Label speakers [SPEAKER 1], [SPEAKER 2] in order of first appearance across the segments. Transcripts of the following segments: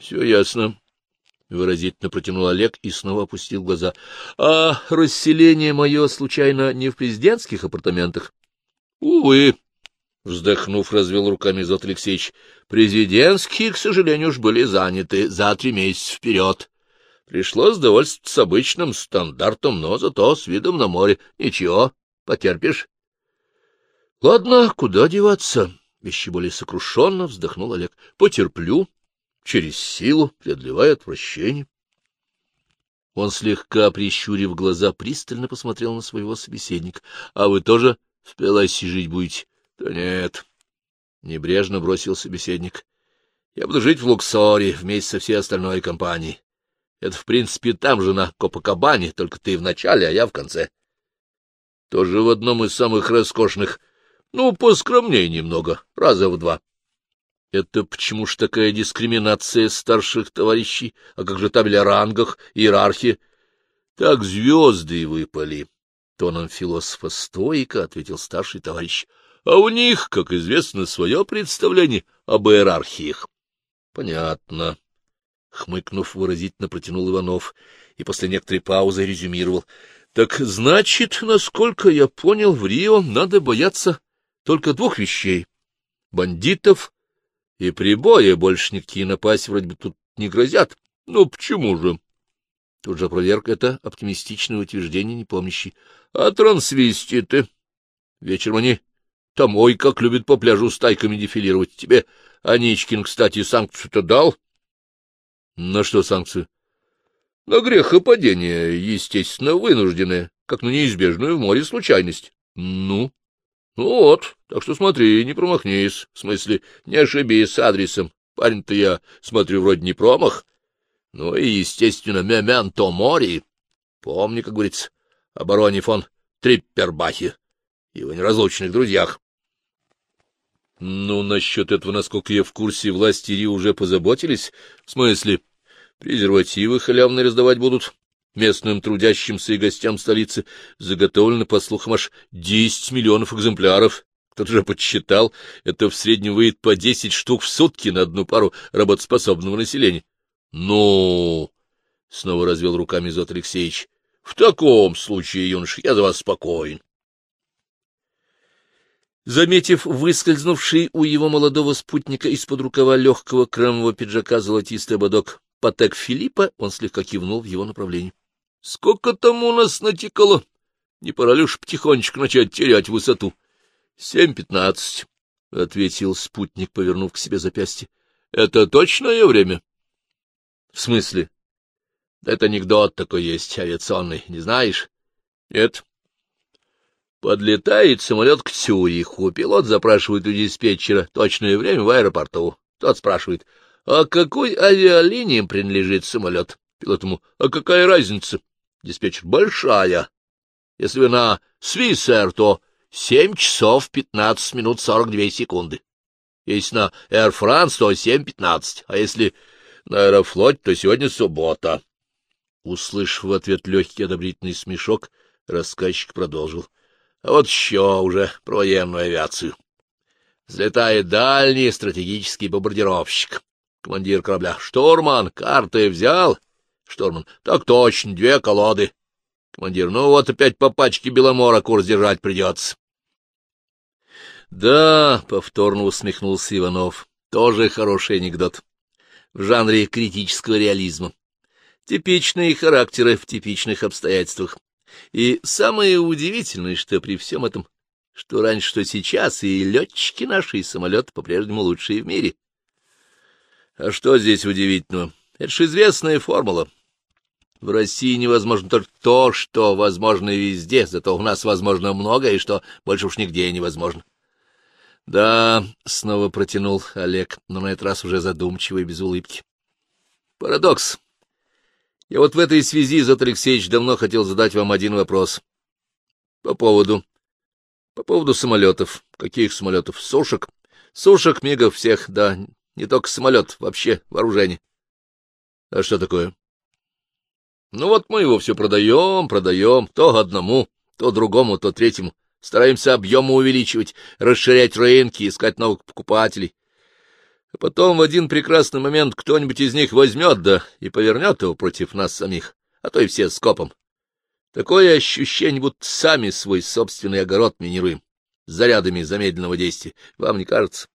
[SPEAKER 1] Все ясно. — выразительно протянул Олег и снова опустил глаза. — А расселение мое, случайно, не в президентских апартаментах? — Увы, — вздохнув, развел руками Зот Алексеевич, — президентские, к сожалению, уж были заняты за три месяца вперед. Пришлось довольствоваться обычным стандартом, но зато с видом на море. Ничего, потерпишь. — Ладно, куда деваться? — еще более сокрушенно вздохнул Олег. — Потерплю через силу, преодолевая отвращение. Он, слегка прищурив глаза, пристально посмотрел на своего собеседника. — А вы тоже в Пеласе жить будете? — Да нет. Небрежно бросил собеседник. — Я буду жить в Луксоре вместе со всей остальной компанией. Это, в принципе, там же, на Копакабане, только ты в начале, а я в конце. Тоже в одном из самых роскошных. Ну, поскромнее немного, раза в два. Это почему ж такая дискриминация старших товарищей? А как же табель о рангах, иерархии? Так звезды выпали. Тоном философа стоика ответил старший товарищ. А у них, как известно, свое представление об иерархиях. Понятно. Хмыкнув, выразительно протянул Иванов и после некоторой паузы резюмировал. — Так значит, насколько я понял, в Рио надо бояться только двух вещей — бандитов и прибоя больше никакие напасть вроде бы тут не грозят. Ну, почему же? Тут же опроверг это оптимистичное утверждение непомнящий. А трансвеститы? Вечером они домой, как любят по пляжу стайками дефилировать. Тебе Аничкин, кстати, санкцию-то дал? На что санкцию? На грехопадение, естественно, вынужденное, как на неизбежную в море случайность. Ну? Ну вот, так что смотри, не промахнись, в смысле, не ошибись с адресом. Парень-то я, смотрю, вроде не промах. Ну и, естественно, мементо мори. Помни, как говорится, о фон Триппербахе и его неразлучных друзьях. Ну, насчет этого, насколько я в курсе, власти Ри уже позаботились. В смысле, презервативы халявные раздавать будут местным трудящимся и гостям столицы заготовлено, по слухам, аж десять миллионов экземпляров. Кто-то же подсчитал, это в среднем выйдет по десять штук в сутки на одну пару работоспособного населения. — Ну, — снова развел руками Зот Алексеевич, — в таком случае, юнош, я за вас спокоен. Заметив выскользнувший у его молодого спутника из-под рукава легкого кремового пиджака золотистый ободок Патек Филиппа, он слегка кивнул в его направлении. — Сколько там у нас натекало? Не пора ли уж потихонечку начать терять высоту? — Семь пятнадцать, — ответил спутник, повернув к себе запястье. — Это точное время? — В смысле? — Это анекдот такой есть, авиационный, не знаешь? — Нет. Подлетает самолет к Цюриху, пилот запрашивает у диспетчера точное время в аэропорту. Тот спрашивает, а какой авиалиниям принадлежит самолет? Пилот ему, а какая разница? Диспетчер большая. Если вы на Свиссер, то семь часов пятнадцать минут сорок две секунды. Если на Air France, то семь пятнадцать, а если на Аэрофлоте, то сегодня суббота. Услышав в ответ легкий одобрительный смешок, рассказчик продолжил. А вот еще уже про военную авиацию. Взлетает дальний стратегический бомбардировщик. Командир корабля. Штурман, карты взял? Штурман. Так точно, две колоды. Командир. Ну вот опять по пачке Беломора курс держать придется. Да, повторно усмехнулся Иванов. Тоже хороший анекдот. В жанре критического реализма. Типичные характеры в типичных обстоятельствах. И самое удивительное, что при всем этом, что раньше, что сейчас, и летчики наши, и самолеты по-прежнему лучшие в мире. А что здесь удивительного? Это же известная формула. В России невозможно только то, что возможно везде, зато у нас возможно многое, что больше уж нигде невозможно. — Да, — снова протянул Олег, но на этот раз уже задумчиво и без улыбки. — Парадокс. Я вот в этой связи, Зот Алексеевич, давно хотел задать вам один вопрос. По поводу... По поводу самолетов. Каких самолетов? Сушек? Сушек, мигов всех, да. Не только самолет, вообще вооружение. А что такое? Ну вот мы его все продаем, продаем, то одному, то другому, то третьему. Стараемся объемы увеличивать, расширять рынки, искать новых покупателей. А потом в один прекрасный момент кто-нибудь из них возьмет, да и повернет его против нас самих, а то и все скопом. Такое ощущение, будто сами свой собственный огород минируем, зарядами замедленного действия. Вам не кажется?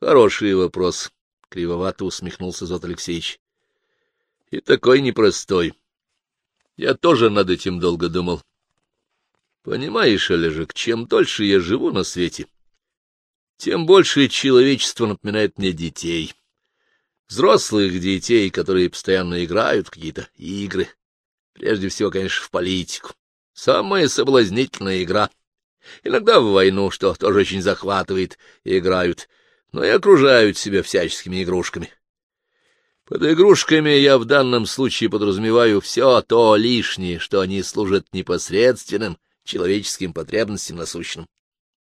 [SPEAKER 1] Хороший вопрос, — кривовато усмехнулся Зот Алексеевич. И такой непростой. Я тоже над этим долго думал. Понимаешь, Олежек, чем дольше я живу на свете, тем больше человечество напоминает мне детей. Взрослых детей, которые постоянно играют какие-то игры. Прежде всего, конечно, в политику. Самая соблазнительная игра. Иногда в войну, что тоже очень захватывает, играют, но и окружают себя всяческими игрушками. Под игрушками я в данном случае подразумеваю все то лишнее, что они служат непосредственным человеческим потребностям насущным.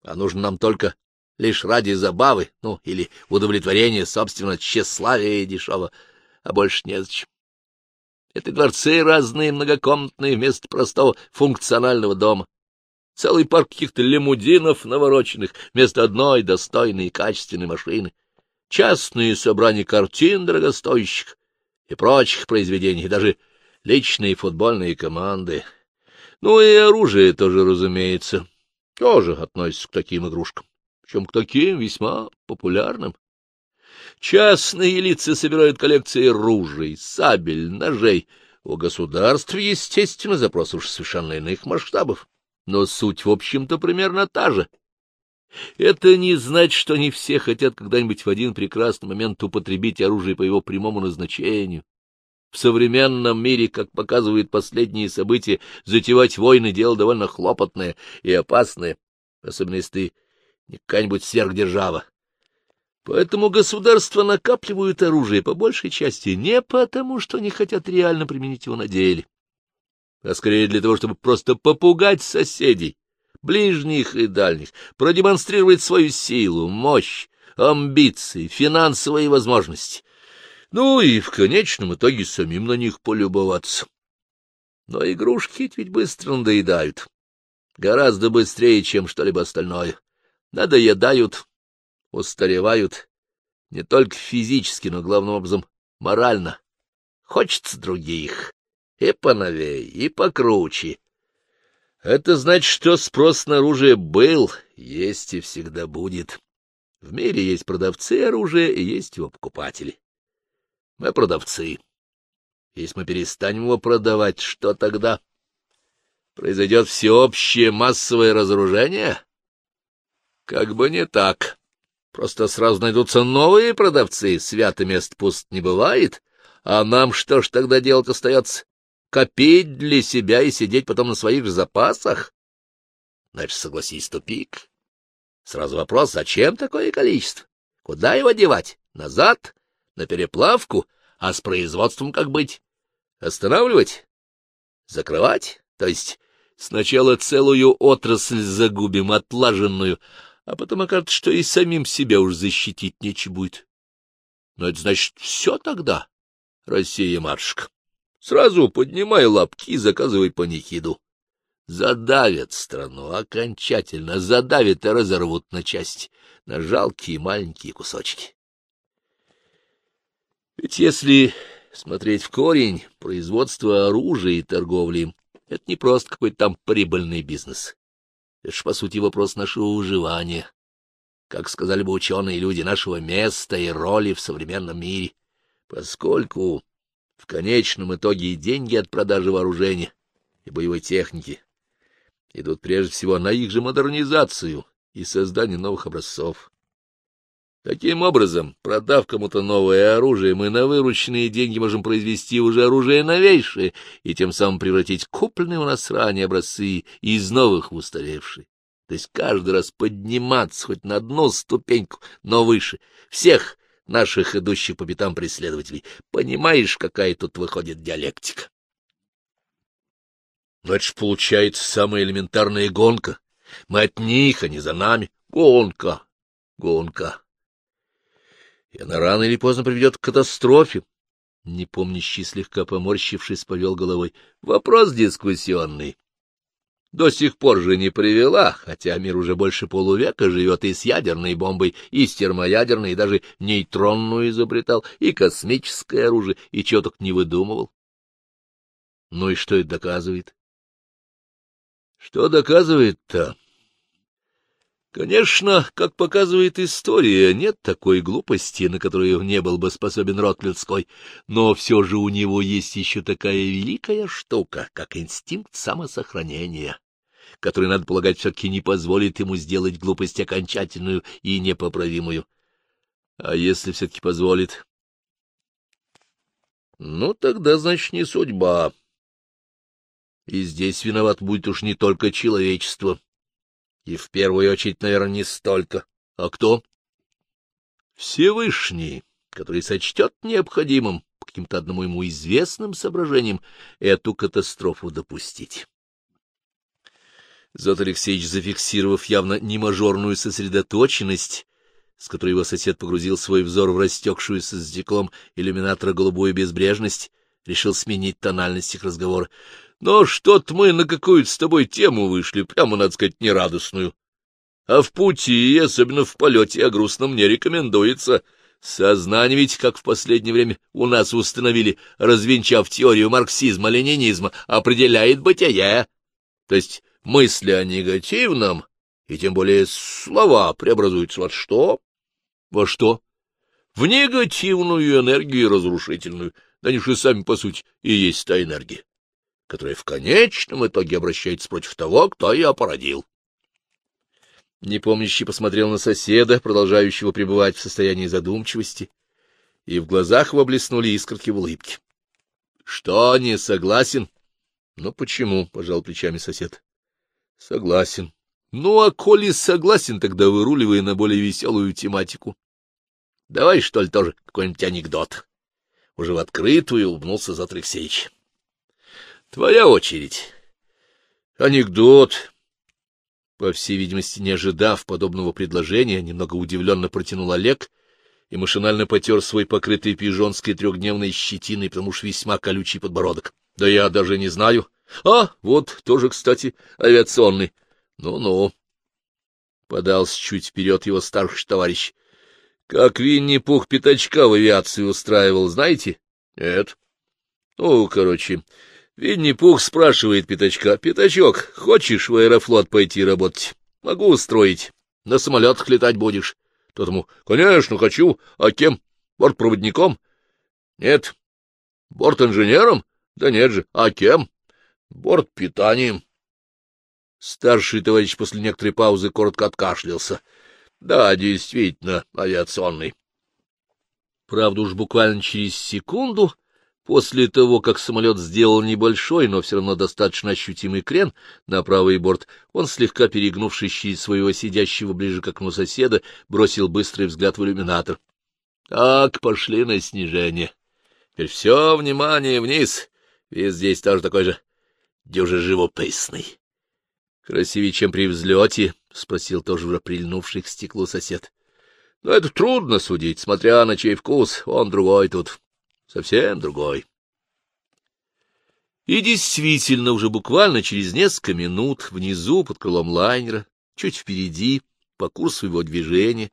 [SPEAKER 1] А нужно нам только лишь ради забавы, ну, или удовлетворения собственного тщеславия дешево, а больше незачем. Это дворцы разные, многокомнатные, вместо простого функционального дома. Целый парк каких-то лимудинов навороченных, вместо одной достойной и качественной машины частные собрания картин дорогостоящих и прочих произведений, даже личные футбольные команды. Ну и оружие тоже, разумеется, тоже относится к таким игрушкам, причем к таким весьма популярным. Частные лица собирают коллекции ружей, сабель, ножей. У государств, естественно, запрос уж совершенно иных масштабов. Но суть, в общем-то, примерно та же — это не значит, что они все хотят когда-нибудь в один прекрасный момент употребить оружие по его прямому назначению. В современном мире, как показывают последние события, затевать войны — дело довольно хлопотное и опасное, особенно если ты не какая-нибудь сверхдержава. Поэтому государства накапливают оружие по большей части не потому, что не хотят реально применить его на деле, а скорее для того, чтобы просто попугать соседей ближних и дальних, продемонстрировать свою силу, мощь, амбиции, финансовые возможности. Ну и в конечном итоге самим на них полюбоваться. Но игрушки ведь быстро надоедают. Гораздо быстрее, чем что-либо остальное. Надоедают, устаревают. Не только физически, но главным образом морально. Хочется других. И поновей, и покруче, это значит, что спрос на оружие был, есть и всегда будет. В мире есть продавцы оружия и есть его покупатели. Мы продавцы. Если мы перестанем его продавать, что тогда? Произойдет всеобщее массовое разоружение? Как бы не так. Просто сразу найдутся новые продавцы, свято мест пуст не бывает. А нам что ж тогда делать остается? Копить для себя и сидеть потом на своих запасах? Значит, согласись, тупик. Сразу вопрос, зачем такое количество? Куда его девать? Назад? На переплавку? А с производством как быть? Останавливать? Закрывать? То есть сначала целую отрасль загубим, отлаженную, а потом окажется, что и самим себя уж защитить нечего будет. Но это значит все тогда, Россия-матушка. Сразу поднимай лапки и заказывай панихиду. Задавят страну, окончательно задавят и разорвут на части, на жалкие маленькие кусочки. Ведь если смотреть в корень, производство оружия и торговли — это не просто какой-то там прибыльный бизнес. Это ж, по сути, вопрос нашего выживания. Как сказали бы ученые люди, нашего места и роли в современном мире. Поскольку в конечном итоге и деньги от продажи вооружения и боевой техники идут прежде всего на их же модернизацию и создание новых образцов. Таким образом, продав кому-то новое оружие, мы на вырученные деньги можем произвести уже оружие новейшее и тем самым превратить купленные у нас ранее образцы из новых в устаревшие. То есть каждый раз подниматься хоть на одну ступеньку, но выше. Всех наших идущих по пятам преследователей. Понимаешь, какая тут выходит диалектика? Но это ж получается самая элементарная гонка. Мы от них, а не за нами. Гонка, гонка. И она рано или поздно приведет к катастрофе. Непомнящий, слегка поморщившись, повел головой. Вопрос дискуссионный. До сих пор же не привела, хотя мир уже больше полувека живет и с ядерной бомбой, и с термоядерной, и даже нейтронную изобретал, и космическое оружие, и чего только не выдумывал. Ну и что это доказывает? Что доказывает-то? Конечно, как показывает история, нет такой глупости, на которую не был бы способен род людской, но все же у него есть еще такая великая штука, как инстинкт самосохранения, который, надо полагать, все-таки не позволит ему сделать глупость окончательную и непоправимую. А если все-таки позволит? Ну, тогда, значит, не судьба. И здесь виноват будет уж не только человечество, и в первую очередь, наверное, не столько. А кто? Всевышний, который сочтет необходимым по каким-то одному ему известным соображениям эту катастрофу допустить. Зот Алексеевич, зафиксировав явно немажорную сосредоточенность, с которой его сосед погрузил свой взор в растекшуюся с стеклом иллюминатора голубую безбрежность, решил сменить тональность их разговора. Но что-то мы на какую-то с тобой тему вышли, прямо, надо сказать, нерадостную. А в пути, особенно в полете, о грустном не рекомендуется. Сознание ведь, как в последнее время у нас установили, развенчав теорию марксизма-ленинизма, определяет бытие. То есть мысли о негативном, и тем более слова преобразуются во что? Во что? В негативную энергию разрушительную. Да они же сами, по сути, и есть та энергия которая в конечном итоге обращается против того, кто ее породил. Непомнящий посмотрел на соседа, продолжающего пребывать в состоянии задумчивости, и в глазах его блеснули искорки в улыбке. — Что, не согласен? — Ну, почему? — пожал плечами сосед. — Согласен. — Ну, а коли согласен, тогда выруливай на более веселую тематику. Давай, что ли, тоже какой-нибудь анекдот. Уже в открытую улыбнулся Зат Алексеевич. Твоя очередь. Анекдот. По всей видимости, не ожидав подобного предложения, немного удивленно протянул Олег и машинально потер свой покрытый пижонской трехдневной щетиной, потому что весьма колючий подбородок. Да я даже не знаю. А, вот, тоже, кстати, авиационный. Ну-ну. Подался чуть вперед его старший товарищ. Как Винни-Пух пятачка в авиации устраивал, знаете? Нет. Ну, короче, Винни-Пух спрашивает Пятачка. — Пятачок, хочешь в аэрофлот пойти работать? Могу устроить. На самолетах летать будешь. Тот ему, — Конечно, хочу. А кем? Бортпроводником? — Нет. — Бортинженером? — Да нет же. А кем? — Бортпитанием. Старший товарищ после некоторой паузы коротко откашлялся. — Да, действительно, авиационный. Правда, уж буквально через секунду После того, как самолет сделал небольшой, но все равно достаточно ощутимый крен на правый борт, он, слегка перегнувшись через своего сидящего ближе к окну соседа, бросил быстрый взгляд в иллюминатор. — Так, пошли на снижение. Теперь все внимание вниз. Вид здесь тоже такой же дюже живописный. — Красивее, чем при взлете? — спросил тоже уже прильнувший к стеклу сосед. — Но это трудно судить, смотря на чей вкус, он другой тут совсем другой. И действительно, уже буквально через несколько минут внизу, под крылом лайнера, чуть впереди, по курсу его движения,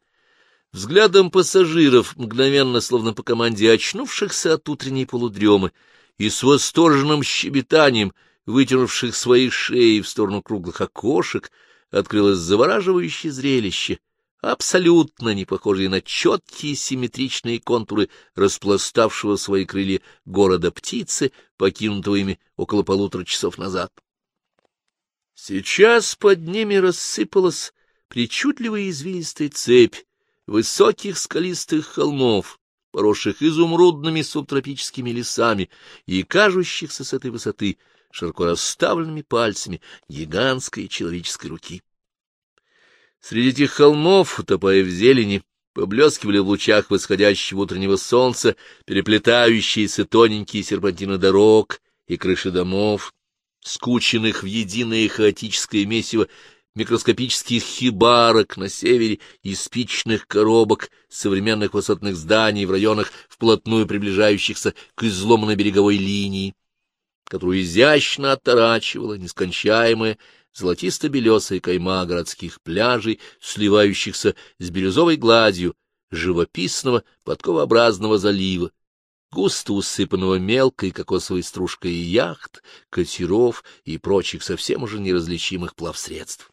[SPEAKER 1] взглядом пассажиров, мгновенно, словно по команде очнувшихся от утренней полудремы, и с восторженным щебетанием, вытянувших свои шеи в сторону круглых окошек, открылось завораживающее зрелище — абсолютно не похожие на четкие симметричные контуры распластавшего свои крылья города птицы, покинутого ими около полутора часов назад. Сейчас под ними рассыпалась причудливая извилистая цепь высоких скалистых холмов, поросших изумрудными субтропическими лесами и кажущихся с этой высоты широко расставленными пальцами гигантской человеческой руки. Среди этих холмов, утопая в зелени, поблескивали в лучах восходящего утреннего солнца переплетающиеся тоненькие серпантины дорог и крыши домов, скученных в единое хаотическое месиво микроскопических хибарок на севере и спичных коробок современных высотных зданий в районах, вплотную приближающихся к изломанной береговой линии, которую изящно оттарачивала нескончаемая золотисто-белесая кайма городских пляжей, сливающихся с бирюзовой гладью живописного подковообразного залива, густо усыпанного мелкой кокосовой стружкой яхт, катеров и прочих совсем уже неразличимых плавсредств.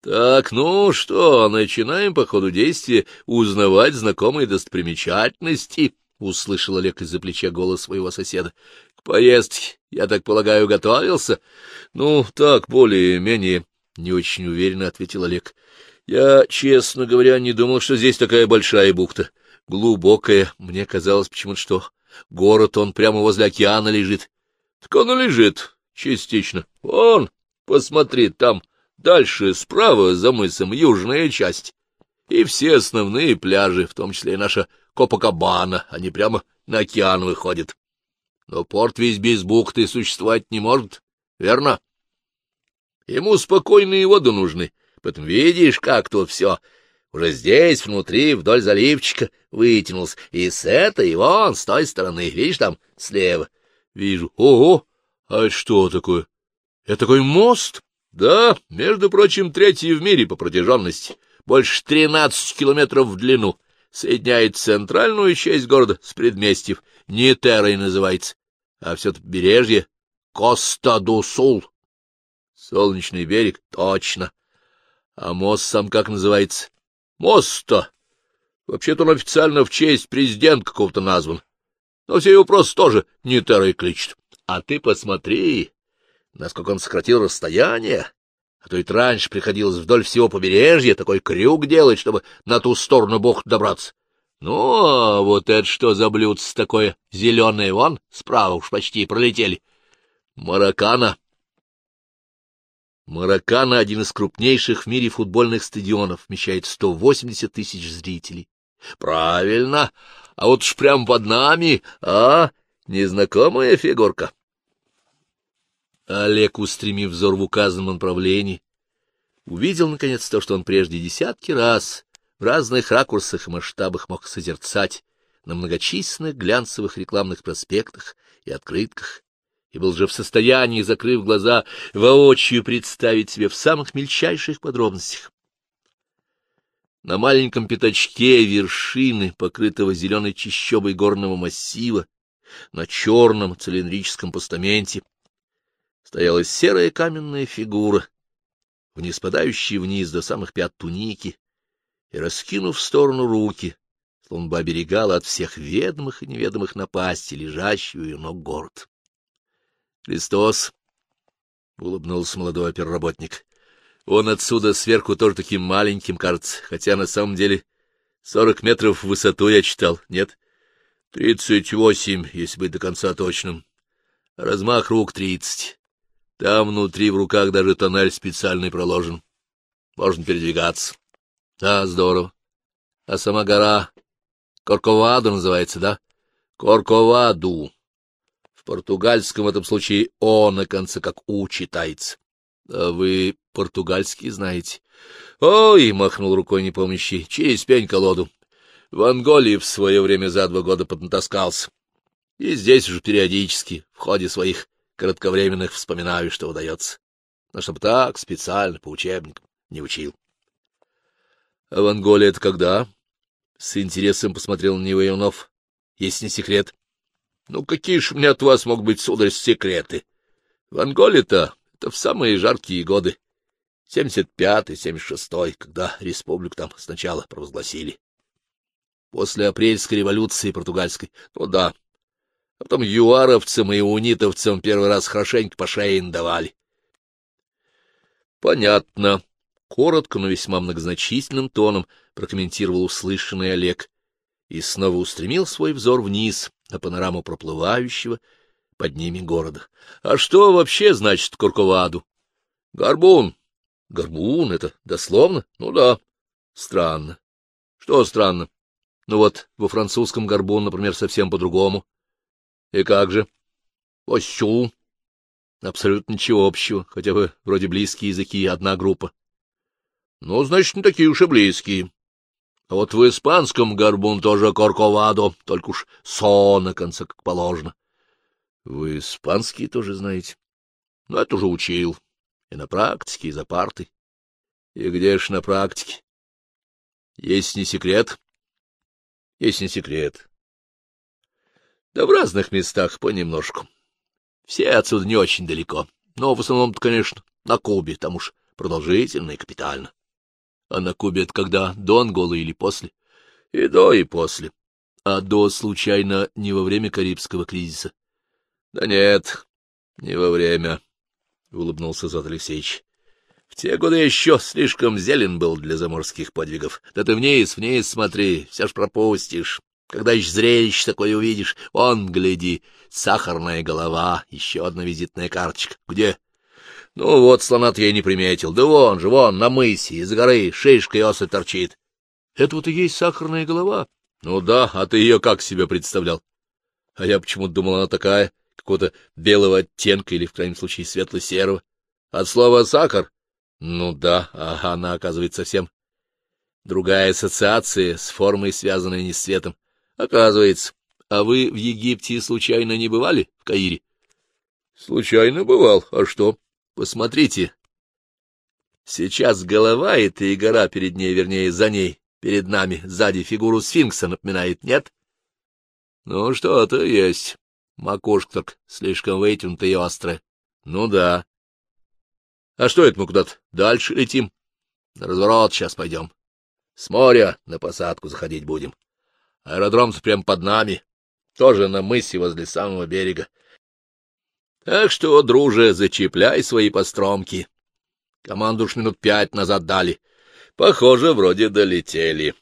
[SPEAKER 1] Так, ну что, начинаем по ходу действия узнавать знакомые достопримечательности, — услышал Олег из-за плеча голос своего соседа. — К поездке, я так полагаю, готовился? — Ну, так, более-менее, — не очень уверенно ответил Олег. — Я, честно говоря, не думал, что здесь такая большая бухта. Глубокая, мне казалось почему-то, что город он прямо возле океана лежит. — Так он и лежит, частично. Вон, посмотри, там Дальше справа за мысом южная часть. И все основные пляжи, в том числе и наша Копакабана, они прямо на океан выходят. Но порт весь без бухты существовать не может, верно? Ему спокойные воды нужны, поэтому видишь, как тут все уже здесь, внутри, вдоль заливчика вытянулся, и с этой, вон, с той стороны, видишь, там, слева. Вижу. Ого! А что такое? Это такой мост? Да, между прочим, третий в мире по протяженности, больше тринадцати километров в длину, соединяет центральную часть города с предместьев, не называется, а все побережье Коста-ду-Сул. Солнечный берег, точно. А мост сам как называется? Мост-то. Вообще-то он официально в честь президента какого-то назван. Но все его просто тоже не Террой кличут. А ты посмотри, насколько он сократил расстояние, а то ведь раньше приходилось вдоль всего побережья такой крюк делать, чтобы на ту сторону бог добраться. Ну, а вот это что за блюдце такое зеленое, вон, справа уж почти пролетели. Маракана. Маракана — один из крупнейших в мире футбольных стадионов, вмещает 180 тысяч зрителей. Правильно, а вот уж прям под нами, а, незнакомая фигурка. Олег, устремив взор в указанном направлении, увидел, наконец, то, что он прежде десятки раз в разных ракурсах и масштабах мог созерцать на многочисленных глянцевых рекламных проспектах и открытках, и был же в состоянии, закрыв глаза, воочию представить себе в самых мельчайших подробностях. На маленьком пятачке вершины, покрытого зеленой чащобой горного массива, на черном цилиндрическом постаменте, стояла серая каменная фигура, вниз спадающая вниз до самых пят туники, и, раскинув в сторону руки, словно бы оберегала от всех ведомых и неведомых напастей лежащую ее ног город. — Христос! — улыбнулся молодой оперработник. — Он отсюда сверху тоже таким маленьким кажется, хотя на самом деле сорок метров в высоту я читал, нет? — Тридцать восемь, если быть до конца точным. Размах рук тридцать. Там внутри в руках даже тоннель специальный проложен. Можно передвигаться. Да, здорово. А сама гора Корковаду называется, да? Корковаду. В португальском в этом случае «о» на конце как «у» читается. А вы португальский знаете? Ой, махнул рукой непомнящий, через пень-колоду. В Анголе в свое время за два года поднатаскался. И здесь уже периодически, в ходе своих кратковременных вспоминаю, что удается. Но чтобы так, специально, по учебникам, не учил. — А в Анголе это когда? — с интересом посмотрел на него Иванов. — Если не секрет. — Ну, какие ж меня от вас могут быть, сударь, секреты? В Анголе-то это в самые жаркие годы. 75-й, 76-й, когда республику там сначала провозгласили. После апрельской революции португальской, ну да, а потом юаровцам и унитовцам первый раз хорошенько по шее надавали. — Понятно. Коротко, но весьма многозначительным тоном прокомментировал услышанный Олег и снова устремил свой взор вниз на панораму проплывающего под ними города. — А что вообще значит Курковаду? — Горбун. — Горбун — это дословно? Ну да. Странно. — Что странно? Ну вот, во французском горбун, например, совсем по-другому. — И как же? — Осю. Абсолютно ничего общего, хотя бы вроде близкие языки, одна группа. — Ну, значит, не такие уж и близкие. А вот в испанском горбун тоже корковадо, только уж со на конце, как положено. — Вы испанский тоже знаете? Но это уже учил. И на практике, и за партой. И где ж на практике? Есть не секрет? Есть не секрет. Да в разных местах понемножку. Все отсюда не очень далеко. Но в основном-то, конечно, на Кубе, там уж продолжительно и капитально. А на Кубе это когда, до Анголы или после? И до, и после. А до, случайно, не во время Карибского кризиса? Да нет, не во время, — улыбнулся Зот Алексеевич. В те годы еще слишком зелен был для заморских подвигов. Да ты вниз, вниз смотри, все ж пропустишь. Когда еще зрелище такое увидишь, вон, гляди, сахарная голова, еще одна визитная карточка. Где? Ну вот, слона я не приметил. Да вон же, вон, на мысе, из горы, шишка и особь торчит. Это вот и есть сахарная голова? Ну да, а ты ее как себе представлял? А я почему-то думал, она такая, какого-то белого оттенка или, в крайнем случае, светло-серого. От слова «сахар»? Ну да, а она, оказывается, совсем другая ассоциация с формой, связанной не с цветом. Оказывается, а вы в Египте случайно не бывали, в Каире? Случайно бывал, а что? Посмотрите. Сейчас голова эта и гора перед ней, вернее, за ней, перед нами, сзади фигуру сфинкса напоминает, нет? Ну, что-то есть. Макушка так слишком вытянутая и острая. Ну да. А что это мы куда-то дальше летим? На разворот сейчас пойдем. С моря на посадку заходить будем. Аэродром-то прямо под нами, тоже на мысе возле самого берега. Так что, друже, зачепляй свои постромки. Команду уж минут пять назад дали. Похоже, вроде долетели.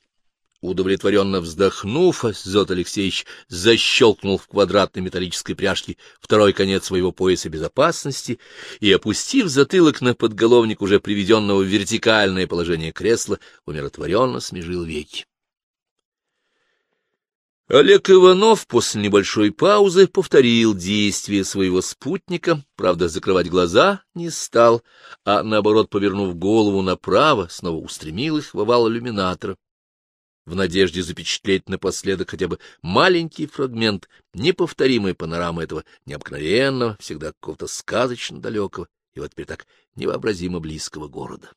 [SPEAKER 1] Удовлетворенно вздохнув, Зот Алексеевич защелкнул в квадратной металлической пряжке второй конец своего пояса безопасности и, опустив затылок на подголовник уже приведенного в вертикальное положение кресла, умиротворенно смежил веки. Олег Иванов после небольшой паузы повторил действия своего спутника, правда, закрывать глаза не стал, а, наоборот, повернув голову направо, снова устремил их в овал иллюминатора, в надежде запечатлеть напоследок хотя бы маленький фрагмент неповторимой панорамы этого необыкновенного, всегда какого-то сказочно далекого и вот теперь так невообразимо близкого города.